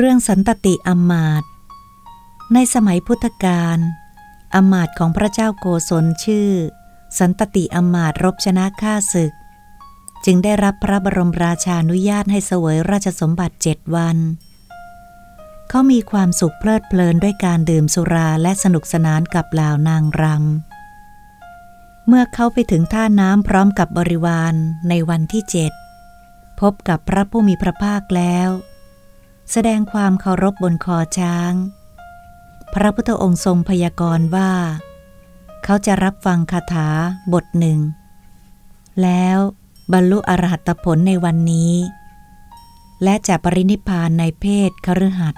เรื่องสันตติอมาต ในสมัยพุทธกาลอมาตของพระเจ้าโกศลชื่อ สันตติอมาตรบชนะข้าศึก จึงได้รับพระบรมราชานุญาตให้เสวยราชสมบัติเจ็ดวัน เขามีความสุขเพลิดเพลินด้วยการดื่มสุราและสนุกสนานกับเหล่านางรำ เมื่อเขาไปถึงท่าน้ำพร้อมกับบริวารในวันที่เจ็ดพบกับพระผู้มีพระภาคแล้ว แสดงความเคารพบนคอช้าง พระพุทธองค์ทรงพยากรณ์ว่า เขาจะรับฟังคาถาบทหนึ่ง แล้วบรรลุอรหัตผลในวันนี้ และจะปรินิพานในเพศคฤหัส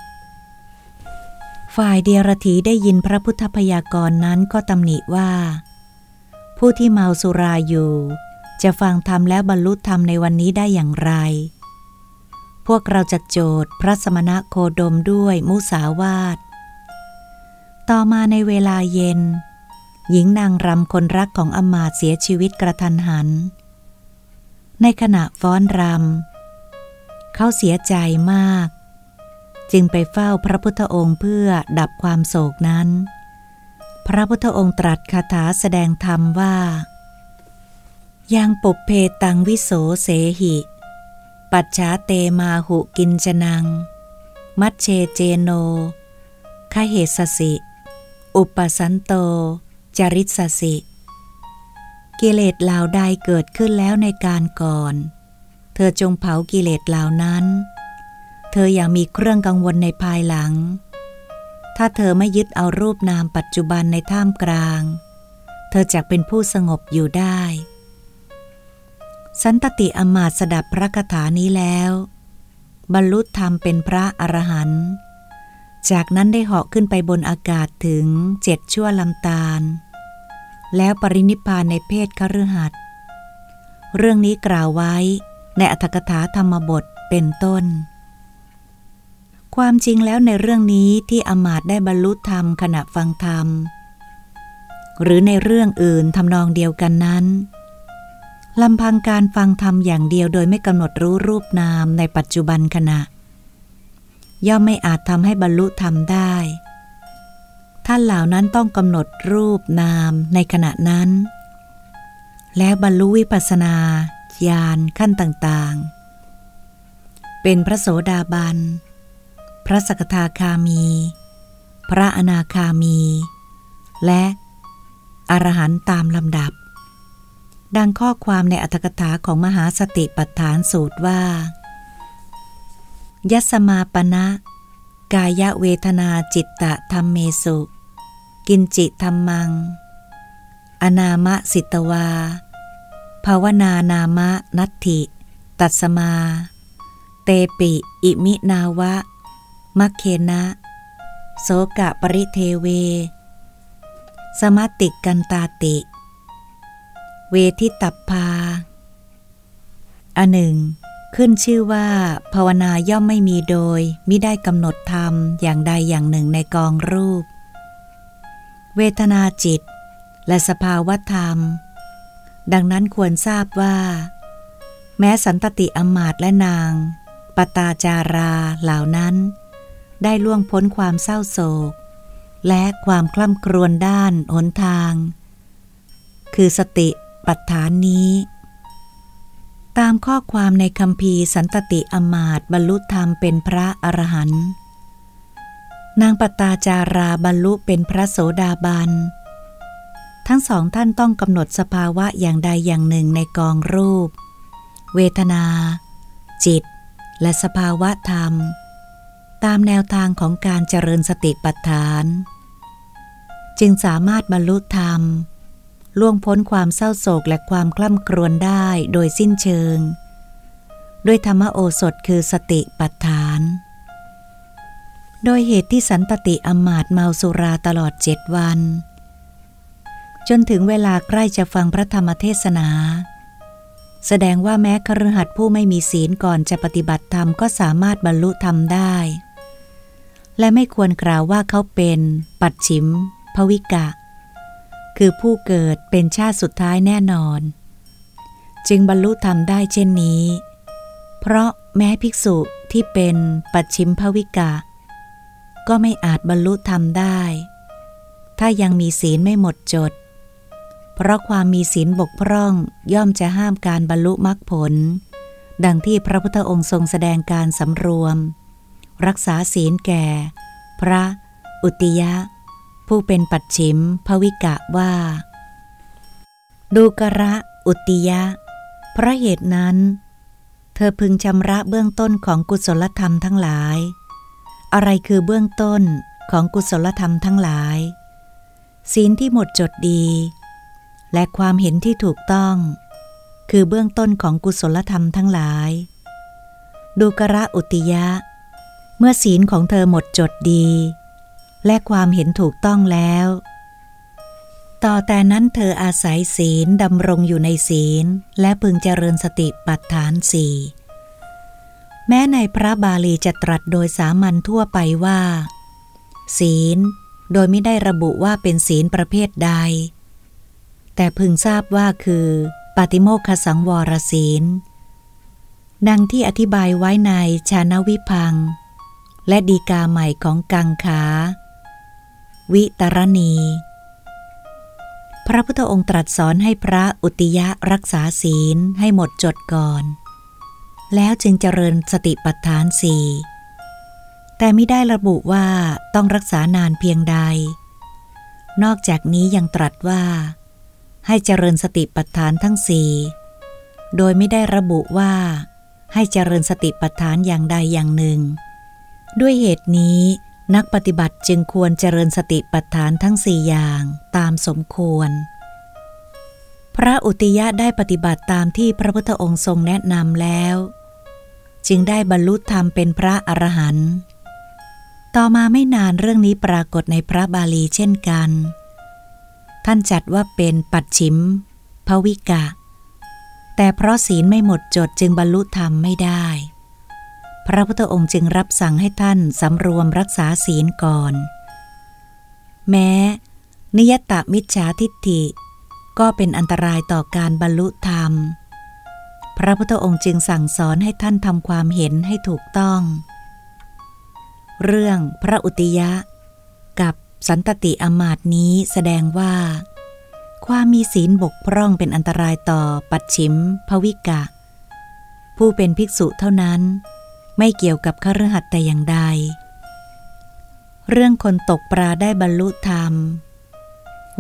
ฝ่ายเดียรถีได้ยินพระพุทธพยากรณ์นั้นก็ตำหนิว่า ผู้ที่เมาสุราอยู่ จะฟังธรรมแล้วบรรลุธรรมในวันนี้ได้อย่างไร วกเราจะโจทย์พระสมณะโคดมด้วยมุสาวาท ต่อมาในเวลาเย็น หญิงนางรำคนรักของอมาตเสียชีวิตกระทันหัน ในขณะฟ้อนรำเขาเสียใจมาก จึงไปเฝ้าพระพุทธองค์เพื่อดับความโศกนั้น พระพุทธองค์ตรัสคาถาแสดงธรรมว่ายังปุเพตังวิโสเสหิ ปัจฉาเตมาหุกินจนัง มัชเชเจโนคเหสสิ อุปสันโต จริสสิ กิเลสเหล่าใดเกิดขึ้นแล้วในการก่อน เธอจงเผากิเลสเหล่านั้น เธออย่ามีเครื่องกังวลในภายหลัง ถ้าเธอไม่ยึดเอารูปนามปัจจุบันในท่ามกลาง เธอจะเป็นผู้สงบอยู่ได้ สันตติอมาตสดับพระคาถานี้แล้ว บรรลุธรรมเป็นพระอรหันต์จากนั้นได้เหาะขึ้นไปบนอากาศถึงเจ็ดชั่วลำตาล แล้วปรินิพานในเพศคฤหัสเรื่องนี้กล่าวไว้ในอัธกถาธรรมบทเป็นต้น ความจริงแล้วในเรื่องนี้ที่อมาตได้บรรลุธรรมขณะฟังธรรม หรือในเรื่องอื่นทำนองเดียวกันนั้น ลำพังการฟังธรรมอย่างเดียวโดยไม่กำหนดรู้รูปนามในปัจจุบันขณะ ย่อมไม่อาจทำให้บรรลุธรรมได้ ท่านเหล่านั้นต้องกำหนดรูปนามในขณะนั้น แล้วบรรลุวิปัสนาญาณขั้นต่างๆ เป็นพระโสดาบัน พระสกทาคามี พระอนาคามี และอรหันต์ตามลำดับ ดังข้อความในอัตถกถาของมหาสติปัฏฐานสูตรว่า ยสมาปณะกายเวทนาจิตตะธรรมเมสุ กินจิธรรมัง อนามะสิตวา ภาวนานามะนัตถิ ตัสมา เตปิ อิมินาวะ มัคเคนะ โสกะปริเทเว สมติกันตาติ เวทิตับพาอันหนึ่ง ขึ้นชื่อว่า ภาวนาย่อมไม่มีโดยมิได้กำหนดธรรมอย่างใดอย่างหนึ่งในกองรูป เวทนาจิต และสภาวะธรรม ดังนั้นควรทราบว่า แม้สันตติอมาตและนาง ปตาจาราเหล่านั้น ได้ล่วงพ้นความเศร้าโศก และความคล่ำครวญด้านหนทาง คือสติ ปัฏฐานนี้ ตามข้อความในคำพีสันตติอมาตบรรลุธรรมเป็นพระอรหันต์นางปตาจาราบรรลุเป็นพระโสดาบัน ทั้งสองท่านต้องกำหนดสภาวะอย่างใดอย่างหนึ่งในกองรูป เวทนา จิต และสภาวะธรรม ตามแนวทางของการเจริญสติปัฏฐาน จึงสามารถบรรลุธรรม ล่วงพ้นความเศร้าโศกและความคล่ำครวญได้โดยสิ้นเชิง ด้วยธรรมโอสถคือสติปัฏฐาน โดยเหตุที่สันตติอมาตเมาสุราตลอดเจ็ดวัน จนถึงเวลาใกล้จะฟังพระธรรมเทศนา แสดงว่าแม้ครหัสผู้ไม่มีศีลก่อนจะปฏิบัติธรรมก็สามารถบรรลุธรรมได้ และไม่ควรกล่าวว่าเขาเป็น ปัดฉิม ภวิกะ คือผู้เกิดเป็นชาติสุดท้ายแน่นอน จึงบรรลุธรรมได้เช่นนี้ เพราะแม้ภิกษุที่เป็นปัจฉิมภวิกะ ก็ไม่อาจบรรลุธรรมได้ ถ้ายังมีศีลไม่หมดจด เพราะความมีศีลบกพร่องย่อมจะห้ามการบรรลุมรรคผล ดังที่พระพุทธองค์ทรงแสดงการสำรวม รักษาศีลแก่ พระ อุติยะ ผู้เป็นปัจฉิมภวิกะว่า ดูกระอุติยะ เพราะเหตุนั้น เธอพึงชำระเบื้องต้นของกุศลธรรมทั้งหลาย อะไรคือเบื้องต้นของกุศลธรรมทั้งหลาย ศีลที่หมดจดดี และความเห็นที่ถูกต้อง คือเบื้องต้นของกุศลธรรมทั้งหลาย ดูกระอุติยะ เมื่อศีลของเธอหมดจดดี และความเห็นถูกต้องแล้ว ต่อแต่นั้นเธออาศัยศีลดำรงอยู่ในศีล และพึงเจริญสติปัฏฐานสี่แม้ในพระบาลีจะตรัสโดยสามัญทั่วไปว่า ศีล โดยไม่ได้ระบุว่าเป็นศีลประเภทใด แต่พึงทราบว่าคือปฏิโมคขสังวรศีล ดังที่อธิบายไว้ในชาณวิพัง และดีกาใหม่ของกังขา วิตรณี พระพุทธองค์ตรัสสอนให้พระอุติยะรักษาศีลให้หมดจดก่อน แล้วจึงเจริญสติปัฏฐานสี่แต่ไม่ได้ระบุว่าต้องรักษานานเพียงใด นอกจากนี้ยังตรัสว่า ให้เจริญสติปัฏฐานทั้งสี่โดยไม่ได้ระบุว่า ให้เจริญสติปัฏฐานอย่างใดอย่างหนึ่ง ด้วยเหตุนี้ นักปฏิบัติจึงควรเจริญสติปัฏฐานทั้งสี่อย่างตามสมควร พระอุติยะได้ปฏิบัติตามที่พระพุทธองค์ทรงแนะนำแล้ว จึงได้บรรลุธรรมเป็นพระอรหันต์ต่อมาไม่นานเรื่องนี้ปรากฏในพระบาลีเช่นกัน ท่านจัดว่าเป็นปัดชิมภวิกะ แต่เพราะศีลไม่หมดจดจึงบรรลุธรรมไม่ได้ พระพุทธองค์จึงรับสั่งให้ท่านสำรวมรักษาศีลก่อน แม้ นิยตมิจฉาทิฏฐิ ก็เป็นอันตรายต่อการบรรลุธรรม พระพุทธองค์จึงสั่งสอนให้ท่านทำความเห็นให้ถูกต้อง เรื่องพระอุติยะ กับสันตติอมาตนี้แสดงว่า ความมีศีลบกพร่องเป็นอันตรายต่อปัจฉิมภวิกะ ผู้เป็นภิกษุเท่านั้น ไม่เกี่ยวกับคฤหัสถ์แต่อย่างใด เรื่องคนตกปลาได้บรรลุธรรม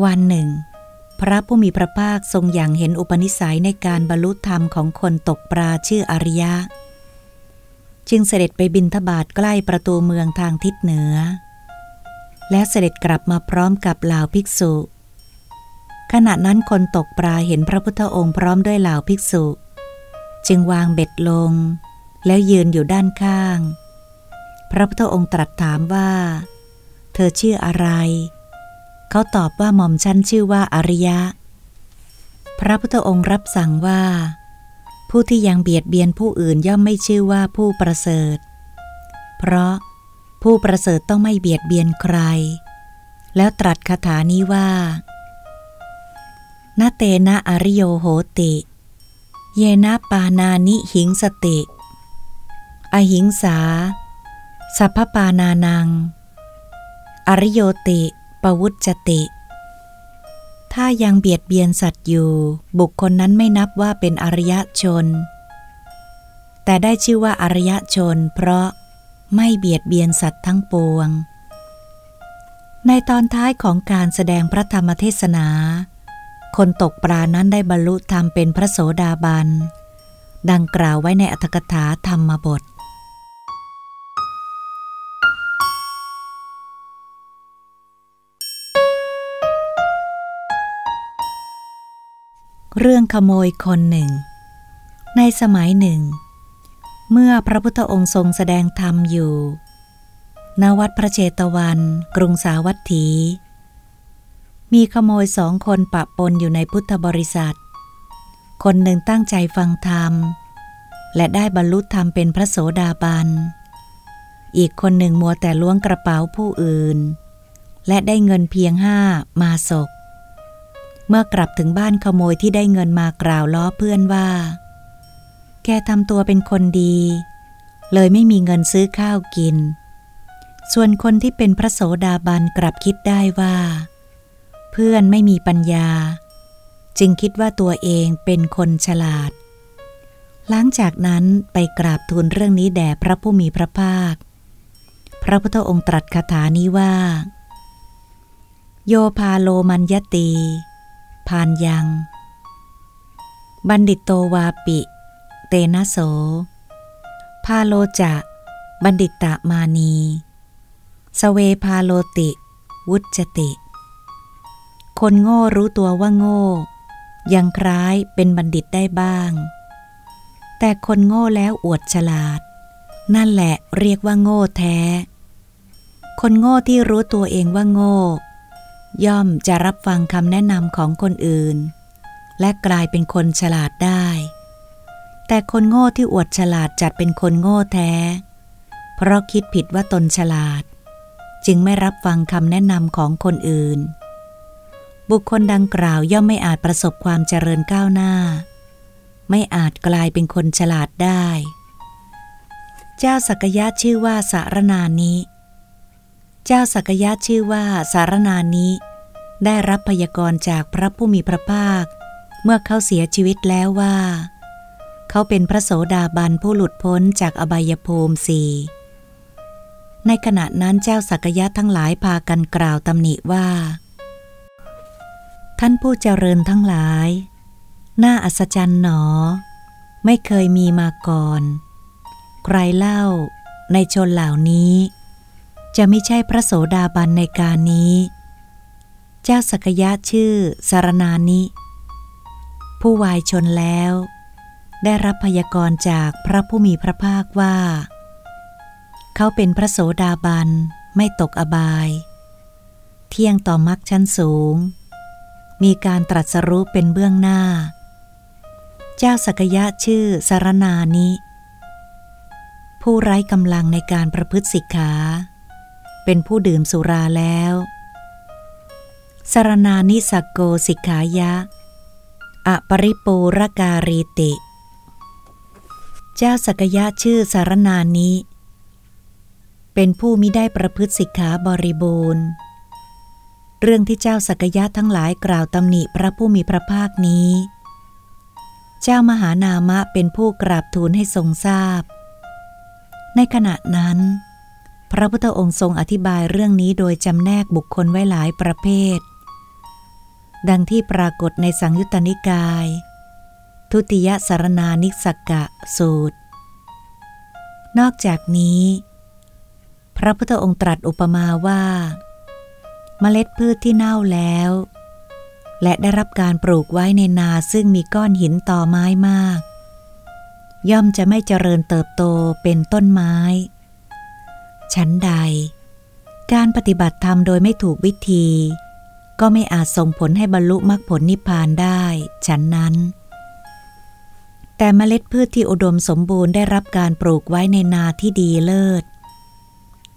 วันหนึ่ง พระผู้มีพระภาคทรงอย่างเห็นอุปนิสัยในการบรรลุธรรมของคนตกปลาชื่ออริยะ จึงเสด็จไปบินทบาทใกล้ประตูเมืองทางทิศเหนือ และเสด็จกลับมาพร้อมกับเหล่าภิกษุ ขณะนั้นคนตกปลาเห็นพระพุทธองค์พร้อมด้วยเหล่าภิกษุ จึงวางเบ็ดลง แล้วยืนอยู่ด้านข้าง พระพุทธองค์ตรัสถามว่า เธอชื่ออะไร เขาตอบว่าหม่อมชั้นชื่อว่าอริยะ พระพุทธองค์รับสั่งว่า ผู้ที่ยังเบียดเบียนผู้อื่นย่อมไม่ชื่อว่าผู้ประเสริฐ เพราะผู้ประเสริฐต้องไม่เบียดเบียนใคร แล้วตรัสคาถานี้ว่านาเตนะอริโยโหติ เยนะปานานิหิงสติ อหิงสา สัพพปานานัง อริโยติปวุจติ ถ้ายังเบียดเบียนสัตว์อยู่ บุคคลนั้นไม่นับว่าเป็นอริยชน แต่ได้ชื่อว่าอริยชน เพราะไม่เบียดเบียนสัตว์ทั้งปวง ในตอนท้ายของการแสดงพระธรรมเทศนา คนตกปลานั้นได้บรรลุธรรมเป็นพระโสดาบันดังกล่าวไว้ในอัตถกถาธรรมบท เรื่องขโมยคนหนึ่ง ในสมัยหนึ่ง เมื่อพระพุทธองค์ทรงแสดงธรรมอยู่ณวัดพระเจตวัน กรุงสาวัตถี มีขโมยสองคนปะปนอยู่ในพุทธบริษัท คนหนึ่งตั้งใจฟังธรรม และได้บรรลุธรรมเป็นพระโสดาบัน อีกคนหนึ่งมัวแต่ล้วงกระเป๋าผู้อื่น และได้เงินเพียงห้ามาศก เมื่อกลับถึงบ้านขโมยที่ได้เงินมากล่าวล้อเพื่อนว่า แกทำตัวเป็นคนดี เลยไม่มีเงินซื้อข้าวกิน ส่วนคนที่เป็นพระโสดาบันกลับคิดได้ว่า เพื่อนไม่มีปัญญา จึงคิดว่าตัวเองเป็นคนฉลาด หลังจากนั้นไปกราบทูลเรื่องนี้แด่พระผู้มีพระภาค พระพุทธองค์ตรัสคาถานี้ว่า โยพาโลมันยตี พานยัง บัณฑิตโตวาปิ เตนะโส พาโลจะ บัณฑิตตมานี สเวพาโลติ วุจติ คนโง่รู้ตัวว่าโง่ ยังคล้ายเป็นบัณฑิตได้บ้าง แต่คนโง่แล้วอวดฉลาด นั่นแหละเรียกว่าโง่แท้ คนโง่ที่รู้ตัวเองว่าโง่ ย่อมจะรับฟังคำแนะนำของคนอื่น และกลายเป็นคนฉลาดได้ แต่คนโง่ที่อวดฉลาดจัดเป็นคนโง่แท้ เพราะคิดผิดว่าตนฉลาด จึงไม่รับฟังคำแนะนำของคนอื่น บุคคลดังกล่าวย่อมไม่อาจประสบความเจริญก้าวหน้า ไม่อาจกลายเป็นคนฉลาดได้ เจ้าสักยะชื่อว่าสารนานิ เจ้าสักยะชื่อว่าสารนานิได้รับพยากรณ์จากพระผู้มีพระภาค เมื่อเขาเสียชีวิตแล้วว่า เขาเป็นพระโสดาบันผู้หลุดพ้นจากอบายภูมิสี่ในขณะนั้นเจ้าสักยะทั้งหลายพากันกล่าวตำหนิว่า ท่านผู้เจริญทั้งหลาย น่าอัศจรรย์หนอ ไม่เคยมีมาก่อน ใครเล่าในชนเหล่านี้ จะไม่ใช่พระโสดาบันในการนี้ เจ้าสกยะชื่อสารนานิ ผู้วายชนแล้ว ได้รับพยากรณ์จากพระผู้มีพระภาคว่า เขาเป็นพระโสดาบันไม่ตกอบาย เที่ยงต่อมรรคชั้นสูง มีการตรัสรู้เป็นเบื้องหน้า เจ้าสักยะชื่อสารนานิ ผู้ไร้กำลังในการประพฤติสิกขา เป็นผู้ดื่มสุราแล้วสารนานิสกโกสิกขายะ อปริปูรการีติ เจ้าสักยะชื่อสารนานิ เป็นผู้มิได้ประพฤติสิกขาบริบูรณ์ เรื่องที่เจ้าสักยะทั้งหลายกล่าวตำหนิพระผู้มีพระภาคนี้ เจ้ามหานามะเป็นผู้กราบทูลให้ทรงทราบ ในขณะนั้น พระพุทธองค์ทรงอธิบายเรื่องนี้โดยจำแนกบุคคลไว้หลายประเภท ดังที่ปรากฏในสังยุตตนิกาย ทุติยสารนานิสกกะสูตร นอกจากนี้ พระพุทธองค์ตรัสอุปมาว่าเมล็ดพืชที่เน่าแล้ว และได้รับการปลูกไว้ในนาซึ่งมีก้อนหินต่อไม้มาก ย่อมจะไม่เจริญเติบโตเป็นต้นไม้ ชั้นใด การปฏิบัติธรรมโดยไม่ถูกวิธี ก็ไม่อาจส่งผลให้บรรลุมรรคผลนิพพานได้ฉันนั้น แต่เมล็ดพืชที่อุดมสมบูรณ์ได้รับการปลูกไว้ในนาที่ดีเลิศ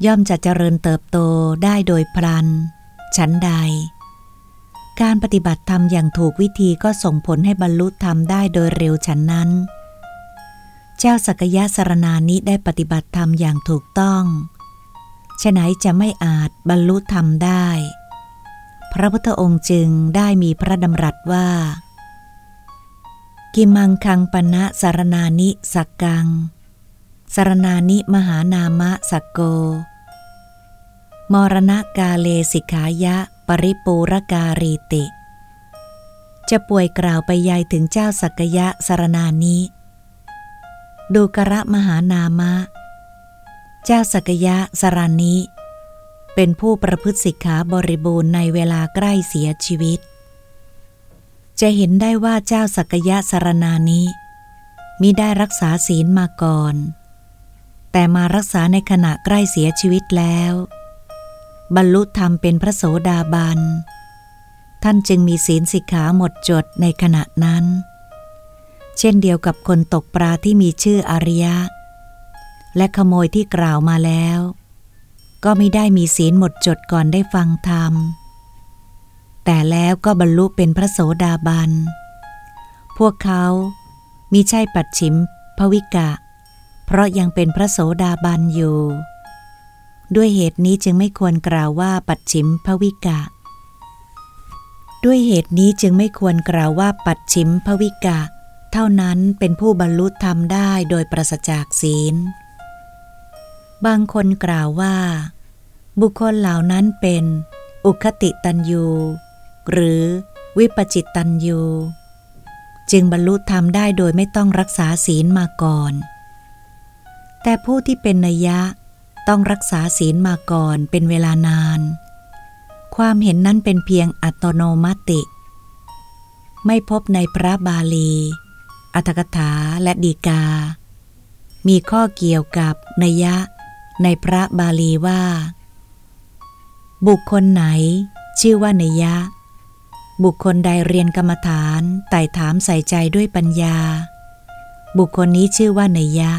ย่อมจะเจริญเติบโตได้โดยพลัน ชั้นใด การปฏิบัติธรรมอย่างถูกวิธีก็ส่งผลให้บรรลุธรรมได้โดยเร็วฉันนั้นเจ้าสักยะสารนานิได้ปฏิบัติธรรมอย่างถูกต้อง ฉะไหนจะไม่อาจบรรลุธรรมได้ พระพุทธองค์จึงได้มีพระดำรัสว่า กิมังคังปณะสารนานิสักกัง สารนานิมหานามะสักโก มรณะกาเลสิกขายะปริปูรการีติ จะป่วยกล่าวไปยายถึงเจ้าสักยะสารนานิดูกระมหานามะ เจ้าสักยะสรานิเป็นผู้ประพฤติสิกขาบริบูรณ์ในเวลาใกล้เสียชีวิต จะเห็นได้ว่าเจ้าสักยะสารนานิมิได้รักษาศีลมาก่อน แต่มารักษาในขณะใกล้เสียชีวิตแล้ว บรรลุธรรมเป็นพระโสดาบัน ท่านจึงมีศีลสิกขาหมดจดในขณะนั้น เช่นเดียวกับคนตกปลาที่มีชื่ออริยะ และขโมยที่กล่าวมาแล้ว ก็ไม่ได้มีศีลหมดจดก่อนได้ฟังธรรม แต่แล้วก็บรรลุเป็นพระโสดาบัน พวกเขามิใช่ปัดฉิมภวิกะ เพราะยังเป็นพระโสดาบันอยู่ ด้วยเหตุนี้จึงไม่ควรกล่าวว่าปัจฉิมภวิกะ ด้วยเหตุนี้จึงไม่ควรกล่าวว่าปัจฉิมภวิกะ เท่านั้นเป็นผู้บรรลุธรรมได้โดยประสจากศีล บางคนกล่าวว่า บุคคลเหล่านั้นเป็น อุคติตันยูหรือวิปจิตตันยูจึงบรรลุธรรมได้โดยไม่ต้องรักษาศีลมาก่อน แต่ผู้ที่เป็นนยะต้องรักษาศีลมาก่อนเป็นเวลานาน ความเห็นนั้นเป็นเพียงอัตโนมัติ ไม่พบในพระบาลี อัตถกถาและดีกา มีข้อเกี่ยวกับนยะ ในพระบาลีว่า บุคคลไหน ชื่อว่านยะ บุคคลใดเรียนกรรมฐานไต่ถามใส่ใจด้วยปัญญา บุคคลนี้ชื่อว่าเนยะ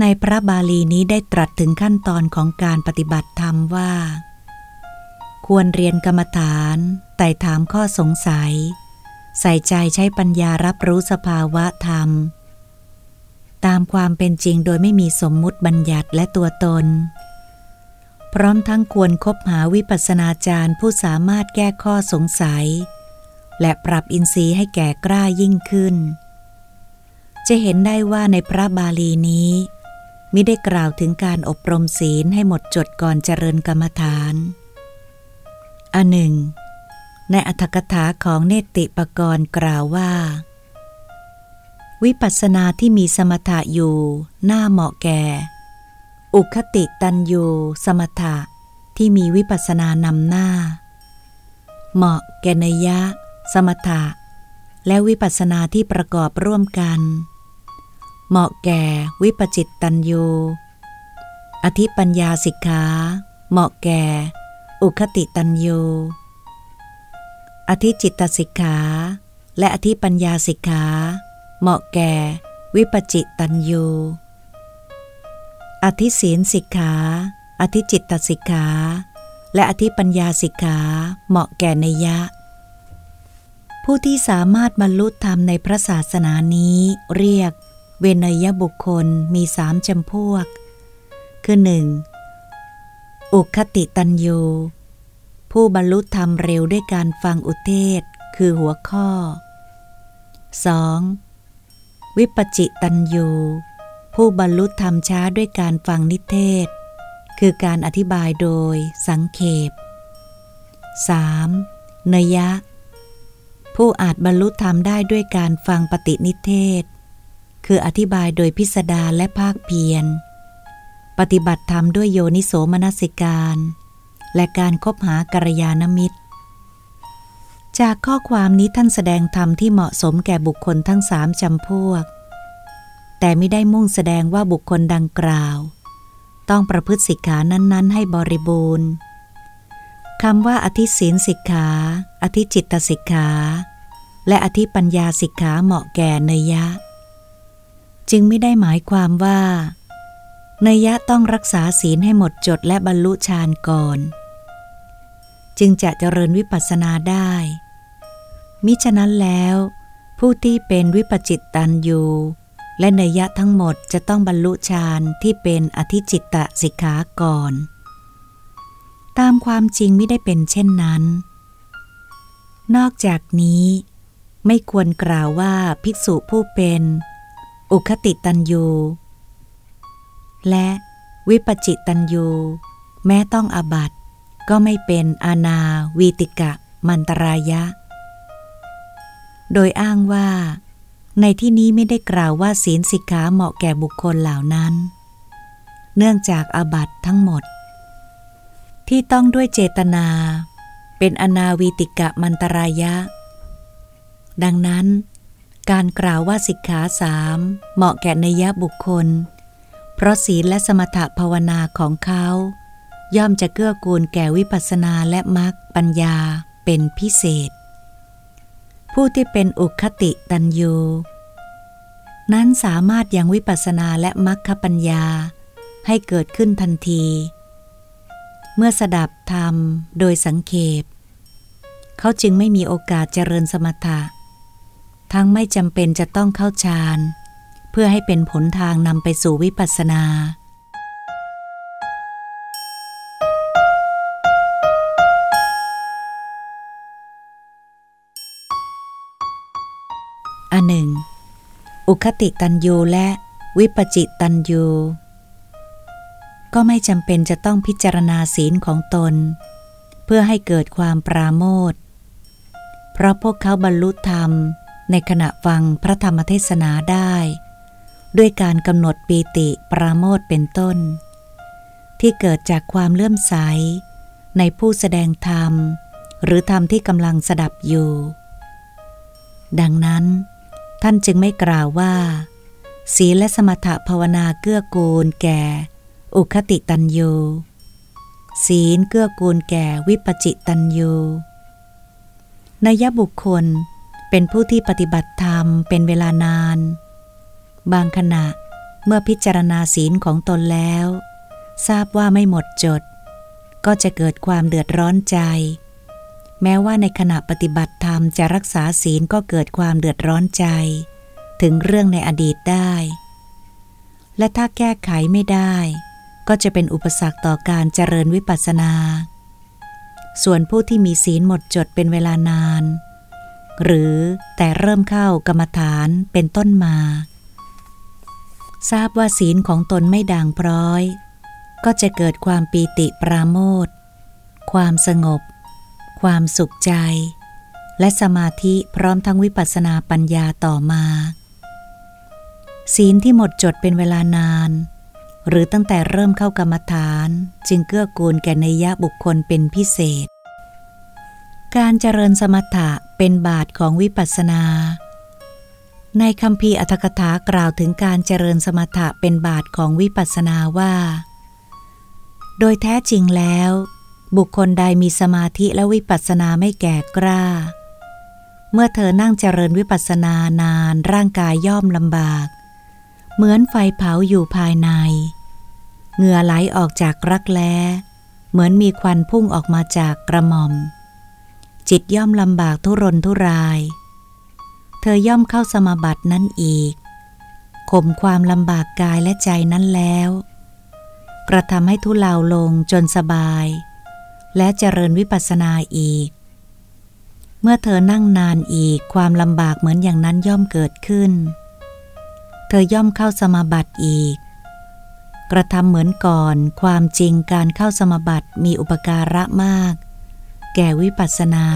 ในพระบาลีนี้ได้ตรัสถึงขั้นตอนของการปฏิบัติธรรมว่า ควรเรียนกรรมฐานไต่ถามข้อสงสัย ใส่ใจใช้ปัญญารับรู้สภาวะธรรม ตามความเป็นจริงโดยไม่มีสมมุติบัญญัติและตัวตน พร้อมทั้งควรคบหาวิปัสนาจารย์ผู้สามารถแก้ข้อสงสัย และปรับอินทรีย์ให้แก่กล้ายิ่งขึ้น จะเห็นได้ว่าในพระบาลีนี้มิได้กล่าวถึงการอบรมศีลให้หมดจดก่อนเจริญกรรมฐาน อันหนึ่ง ในอัธกถาของเนติปกรณ์กล่าวว่า วิปัสสนาที่มีสมถะอยู่หน้าเหมาะแก่ อุคติตันยูสมถะที่มีวิปัสสนานำหน้า เหมาะแกนยะ สมถะ และวิปัสสนาที่ประกอบร่วมกัน เหมาะแก่วิปจิตตันยูอธิปัญญาสิกขาเหมาะแก่ อุคติตันยูอธิจิตตสิกขาและอธิปัญญาสิกขา เหมาะแก่ วิปจิตตันยู อธิศีลสิกขา อธิจิตตสิกขา และอธิปัญญาสิกขา เหมาะแก่นยะ ผู้ที่สามารถบรรลุธรรมในพระศาสนานี้เรียก เวนยบุคคลมีสามจำพวก คือหนึ่งอุคติตันยูผู้บรรลุธรรมเร็วด้วยการฟังอุเทศ คือหัวข้อ 2. วิปจิตันยูผู้บรรลุธรรมช้าด้วยการฟังนิเทศ คือการอธิบายโดยสังเขป 3. เนยะ ผู้อาจบรรลุธรรมได้ด้วยการฟังปฏินิเทศ คืออธิบายโดยพิสดารและภาคเพียร ปฏิบัติธรรมด้วยโยนิโสมนสิการ และการคบหากัลยาณมิตร จากข้อความนี้ท่านแสดงธรรมที่เหมาะสมแก่บุคคลทั้งสามจำพวก แต่ไม่ได้มุ่งแสดงว่าบุคคลดังกล่าว ต้องประพฤติสิกขานั้น ๆ ให้บริบูรณ์คำว่าอธิศีลสิกขา อธิจิตสิกขา และอธิปัญญาสิกขาเหมาะแก่เนยะจึงไม่ได้หมายความว่าเนยะต้องรักษาศีลให้หมดจดและบรรลุฌานก่อน จึงจะเจริญวิปัสสนาได้ มิฉะนั้นแล้ว ผู้ที่เป็นวิปจิตตันยูและเนยะทั้งหมดจะต้องบรรลุฌานที่เป็นอธิจิตตสิกขาก่อน ตามความจริงไม่ได้เป็นเช่นนั้น นอกจากนี้ไม่ควรกล่าวว่าภิกษุผู้เป็น อุคติตันยูและวิปจิตตันยูแม้ต้องอบัต ก็ไม่เป็นอาณาวีติกะมันตรายะ โดยอ้างว่า ในที่นี้ไม่ได้กล่าวว่าศีลสิกขาเหมาะแก่บุคคลเหล่านั้น เนื่องจากอาบัตทั้งหมด ที่ต้องด้วยเจตนา เป็นอนาวีติกะมันตรายะ ดังนั้น การกล่าวว่าสิกขาสามเหมาะแก่นยะบุคคล เพราะศีลและสมถภาวนาของเขา ย่อมจะเกื้อกูลแก่วิปัสสนาและมรรคปัญญาเป็นพิเศษ ผู้ที่เป็นอุคติตันยูนั้นสามารถยังวิปัสสนาและมรรคปัญญาให้เกิดขึ้นทันที เมื่อสดับธรรมโดยสังเขปเขาจึงไม่มีโอกาสเจริญสมถะ ทั้งไม่จำเป็นจะต้องเข้าฌานเพื่อให้เป็นผลทางนำไปสู่วิปัสสนา หนึ่ง อุคติตันยูและวิปจิตันยู ก็ไม่จำเป็นจะต้องพิจารณาศีลของตน เพื่อให้เกิดความปราโมทเพราะพวกเขาบรรลุธรรมในขณะฟังพระธรรมเทศนาได้ ด้วยการกำหนดปีติปราโมทเป็นต้น ที่เกิดจากความเลื่อมใส ในผู้แสดงธรรม หรือธรรมที่กำลังสดับอยู่ ดังนั้น ท่านจึงไม่กล่าวว่า ศีลและสมถภาวนาเกื้อกูลแก่ อุคติตันยูศีลเกื้อกูลแก่วิปจิตันยูนยบุคคลเป็นผู้ที่ปฏิบัติธรรมเป็นเวลานาน บางขณะเมื่อพิจารณาศีลของตนแล้ว ทราบว่าไม่หมดจด ก็จะเกิดความเดือดร้อนใจ แม้ว่าในขณะปฏิบัติธรรมจะรักษาศีลก็เกิดความเดือดร้อนใจ ถึงเรื่องในอดีตได้ และถ้าแก้ไขไม่ได้ ก็จะเป็นอุปสรรคต่อการเจริญวิปัสสนา ส่วนผู้ที่มีศีลหมดจดเป็นเวลานาน หรือแต่เริ่มเข้ากรรมฐานเป็นต้นมา ทราบว่าศีลของตนไม่ด่างพร้อย ก็จะเกิดความปีติปราโมทความสงบ ความสุขใจ และสมาธิพร้อมทั้งวิปัสสนาปัญญาต่อมา ศีลที่หมดจดเป็นเวลานาน หรือตั้งแต่เริ่มเข้ากรรมฐานจึงเกื้อกูลแก่นยะบุคคลเป็นพิเศษ การเจริญสมถะเป็นบาทของวิปัสสนาในคำพีอัตถกถากล่าวถึงการเจริญสมถะเป็นบาทของวิปัสสนาว่า โดยแท้จริงแล้ว บุคคลใดมีสมาธิและวิปัสสนาไม่แก่กล้า เมื่อเธอนั่งเจริญวิปัสสนานานร่างกายย่อมลำบาก เหมือนไฟเผาอยู่ภายใน เหงื่อไหลออกจากรักแร้เหมือนมีควันพุ่งออกมาจากกระหม่อม จิตย่อมลำบากทุรนทุราย เธอย่อมเข้าสมาบัตินั้นอีกข่มความลำบากกายและใจนั้นแล้ว กระทำให้ทุเลาลงจนสบาย และเจริญวิปัสสนาอีก เมื่อเธอนั่งนานอีกความลำบากเหมือนอย่างนั้นย่อมเกิดขึ้น เธอย่อมเข้าสมาบัติอีก กระทำเหมือนก่อนความจริงการเข้าสมาบัติมีอุปการะมาก แก่วิปัสสนา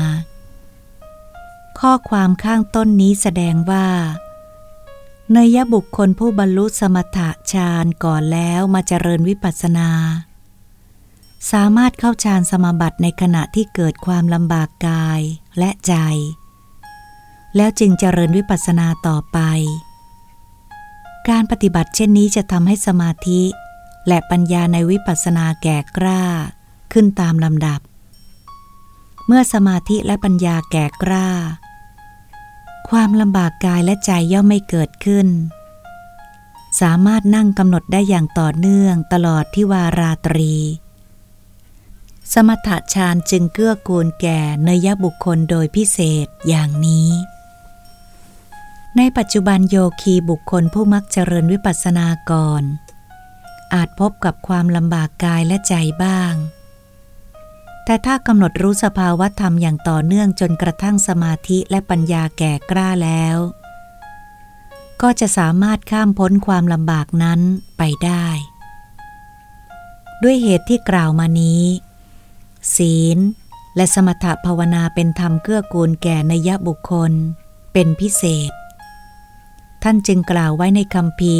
ข้อความข้างต้นนี้แสดงว่าเนยบุคคลผู้บรรลุสมถะฌานก่อนแล้วมาเจริญวิปัสสนา สามารถเข้าฌานสมาบัติในขณะที่เกิดความลำบากกายและใจ แล้วจึงเจริญวิปัสสนาต่อไป การปฏิบัติเช่นนี้จะทำให้สมาธิ และปัญญาในวิปัสสนาแก่กล้าขึ้นตามลำดับ เมื่อสมาธิและปัญญาแก่กล้า ความลำบากกายและใจย่อมไม่เกิดขึ้น สามารถนั่งกำหนดได้อย่างต่อเนื่องตลอดที่วาราตรี สมถฌานจึงเกื้อกูลแก่เนยบุคคลโดยพิเศษอย่างนี้ ในปัจจุบันโยคีบุคคลผู้มักเจริญวิปัสสนาก่อน อาจพบกับความลำบากกายและใจบ้าง แต่ถ้ากำหนดรู้สภาวะธรรมอย่างต่อเนื่องจนกระทั่งสมาธิและปัญญาแก่กล้าแล้ว ก็จะสามารถข้ามพ้นความลำบากนั้นไปได้ ด้วยเหตุที่กล่าวมานี้ ศีล และสมถภาวนาเป็นธรรมเกื้อกูลแก่นยบุคคล เป็นพิเศษ ท่านจึงกล่าวไว้ในคำพี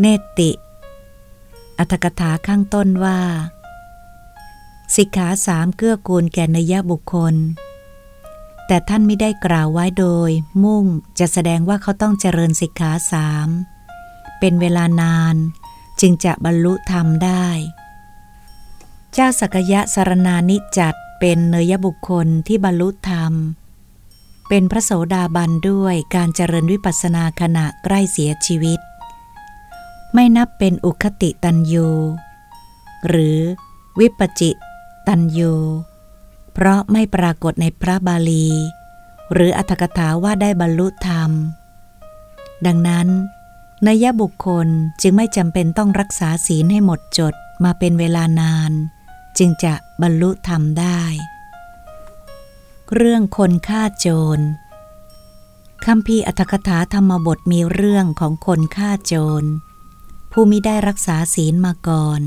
เนติ อัตถกถาข้างต้นว่า สิกขาสามเกื้อกูลแก่นยบุคคล แต่ท่านไม่ได้กล่าวไว้โดย มุ่งจะแสดงว่าเขาต้องเจริญสิกขาสามเป็นเวลานานจึงจะบรรลุธรรมได้ เจ้าสักยะสารนานิจัดเป็นเนยบุคคลที่บรรลุธรรม เป็นพระโสดาบันด้วยการเจริญวิปัสสนาขณะใกล้เสียชีวิต ไม่นับเป็นอุคติตันยูหรือวิปจิตันยูเพราะไม่ปรากฏในพระบาลี หรืออัตถกถาว่าได้บรรลุธรรม ดังนั้นนัยบุคคลจึงไม่จำเป็นต้องรักษาศีลให้หมดจดมาเป็นเวลานาน จึงจะบรรลุธรรมได้ เรื่องคนฆ่าโจรคำพีอัตถกถาธรรมบทมีเรื่องของคนฆ่าโจร ผู้มิได้รักษาศีลมาก่อน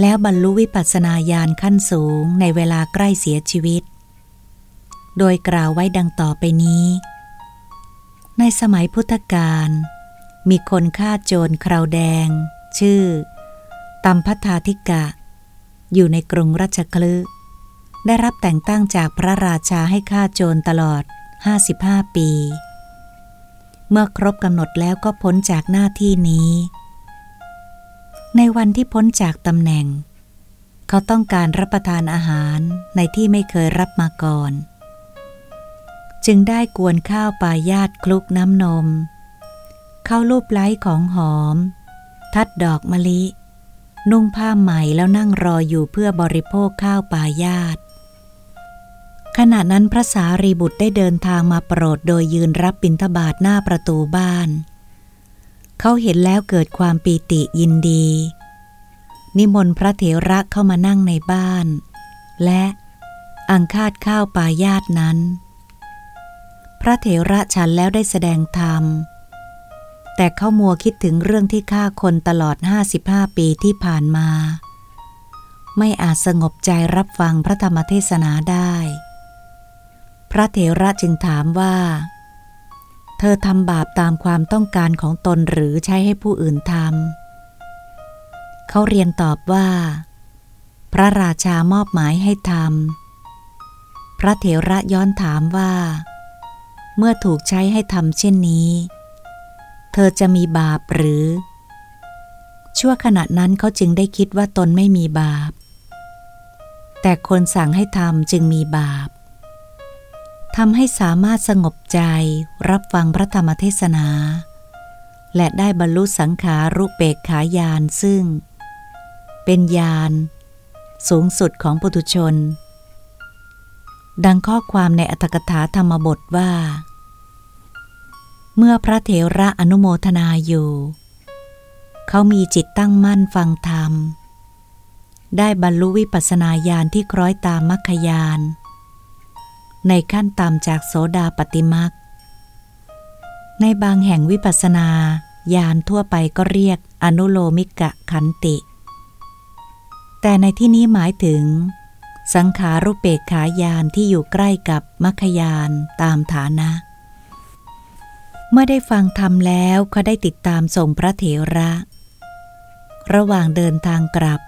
แล้วบรรลุวิปัสสนาญาณขั้นสูงในเวลาใกล้เสียชีวิต โดยกล่าวไว้ดังต่อไปนี้ ในสมัยพุทธกาลมีคนฆ่าโจรคราวแดง ชื่อตัมพัทาธิกะ อยู่ในกรุงรัชคลึได้รับแต่งตั้งจากพระราชาให้ฆ่าโจรตลอด 55 ปี เมื่อครบกำหนดแล้วก็พ้นจากหน้าที่นี้ ในวันที่พ้นจากตำแหน่ง เขาต้องการรับประทานอาหารในที่ไม่เคยรับมาก่อน จึงได้กวนข้าวปลายาตคลุกน้ำนม เข้ารูปไล้ของหอม ทัดดอกมะลิ นุ่งผ้าใหม่แล้วนั่งรออยู่เพื่อบริโภคข้าวปลายาตขณะนั้นพระสารีบุตรได้เดินทางมาโปรดโดยยืนรับบิณฑบาตหน้าประตูบ้าน เขาเห็นแล้วเกิดความปีติยินดี นิมนต์พระเถระเข้ามานั่งในบ้าน และอังคาดข้าวปายาตนั้น พระเถระฉันแล้วได้แสดงธรรม แต่เขามัวคิดถึงเรื่องที่ฆ่าคนตลอด 55 ปีที่ผ่านมา ไม่อาจสงบใจรับฟังพระธรรมเทศนาได้ พระเถระจึงถามว่า เธอทำบาปตามความต้องการของตนหรือใช้ให้ผู้อื่นทำเขาเรียนตอบว่า พระราชามอบหมายให้ทำพระเถระย้อนถามว่า เมื่อถูกใช้ให้ทำเช่นนี้ เธอจะมีบาปหรือ ชั่วขณะนั้นเขาจึงได้คิดว่าตนไม่มีบาป แต่คนสั่งให้ทำจึงมีบาปทำให้สามารถสงบใจรับฟังพระธรรมเทศนา และได้บรรลุสังขารุเปกขายานซึ่ง เป็นญาณสูงสุดของปุถุชน ดังข้อความในอัตถกถาธรรมบทว่า เมื่อพระเถระอนุโมทนาอยู่ เขามีจิตตั้งมั่นฟังธรรม ได้บรรลุวิปัสนาญาณที่คล้อยตามมัคคยาน ในขั้นต่ำจากโสดาปติมักในบางแห่งวิปัสนาญาณทั่วไปก็เรียกอนุโลมิกะขันติ แต่ในที่นี้หมายถึง สังขารุเปกขายานที่อยู่ใกล้กับมัคคยานตามฐานะ เมื่อได้ฟังธรรมแล้วเขาได้ติดตามส่งพระเถระ ระหว่างเดินทางกลับ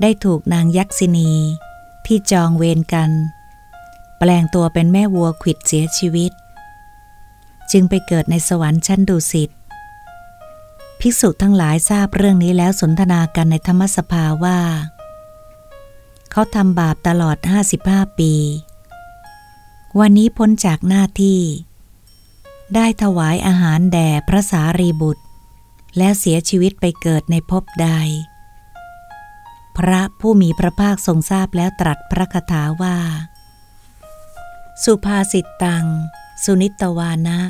ได้ถูกนางยักษินีที่จองเวรกัน แปลงตัวเป็นแม่วัวขิดเสียชีวิต จึงไปเกิดในสวรรค์ชั้นดุสิตภิกษุทั้งหลายทราบเรื่องนี้แล้วสนทนากันในธรรมสภาว่า เขาทำบาปตลอด 55 ปี วันนี้พ้นจากหน้าที่ ได้ถวายอาหารแด่พระสารีบุตร แล้วเสียชีวิตไปเกิดในภพใด พระผู้มีพระภาคทรงทราบแล้วตรัสพระคาถาว่า สุภาษิตตัง สุนิตวานะ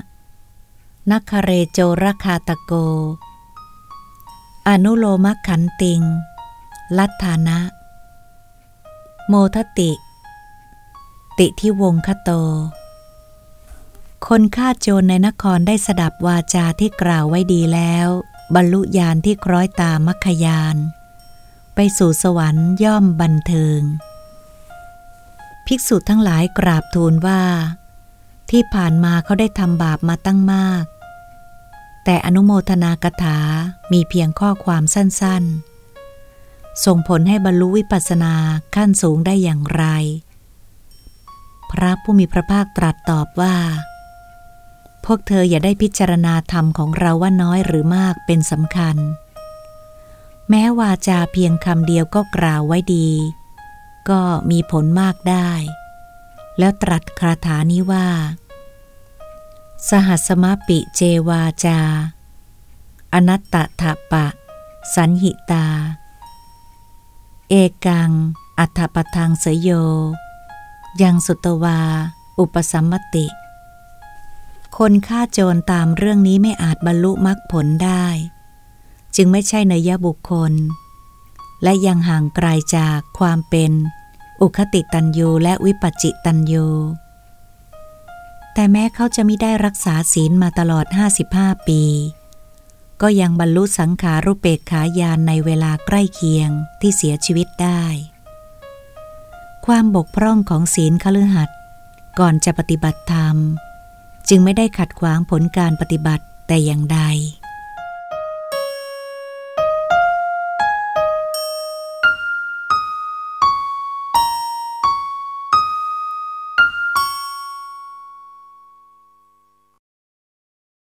นักเรโจรคาตโก อนุโลมขันติง ลัทธานะ โมทติ ติที่วงคโต คนฆ่าโจรในนครได้สดับวาจาที่กล่าวไว้ดีแล้ว บรรลุญาณที่คล้อยตามมัคคยาน ไปสู่สวรรค์ย่อมบันเทิง ภิกษุทั้งหลายกราบทูลว่า ที่ผ่านมาเขาได้ทำบาปมาตั้งมาก แต่อนุโมทนากถามีเพียงข้อความสั้น ๆ ส่งผลให้บรรลุวิปัสสนาขั้นสูงได้อย่างไร พระผู้มีพระภาคตรัสตอบว่า พวกเธออย่าได้พิจารณาธรรมของเราว่าน้อยหรือมากเป็นสำคัญ แม้วาจาเพียงคำเดียวก็กล่าวไว้ดี ก็มีผลมากได้ แล้วตรัสคาถานี้ว่า สหัสมปิเจวาจา อนัตตถะปะ สัญหิตา เอกัง อัฏฐปทังเสยโย ยังสุตวา อุปสัมมติ คนฆ่าโจรตามเรื่องนี้ไม่อาจบรรลุมรรคผลได้ จึงไม่ใช่เนยบุคคล และยังห่างไกลาจากความเป็น อุคติตันยูและวิปัจิตันยูแต่แม้เขาจะไม่ได้รักษาศีลมาตลอด 55 ปี ก็ยังบรรลุสังขารุเปกขายานในเวลาใกล้เคียงที่เสียชีวิตได้ ความบกพร่องของศีลคฤหัสถ์ก่อนจะปฏิบัติธรรม จึงไม่ได้ขัดขวางผลการปฏิบัติแต่อย่างใด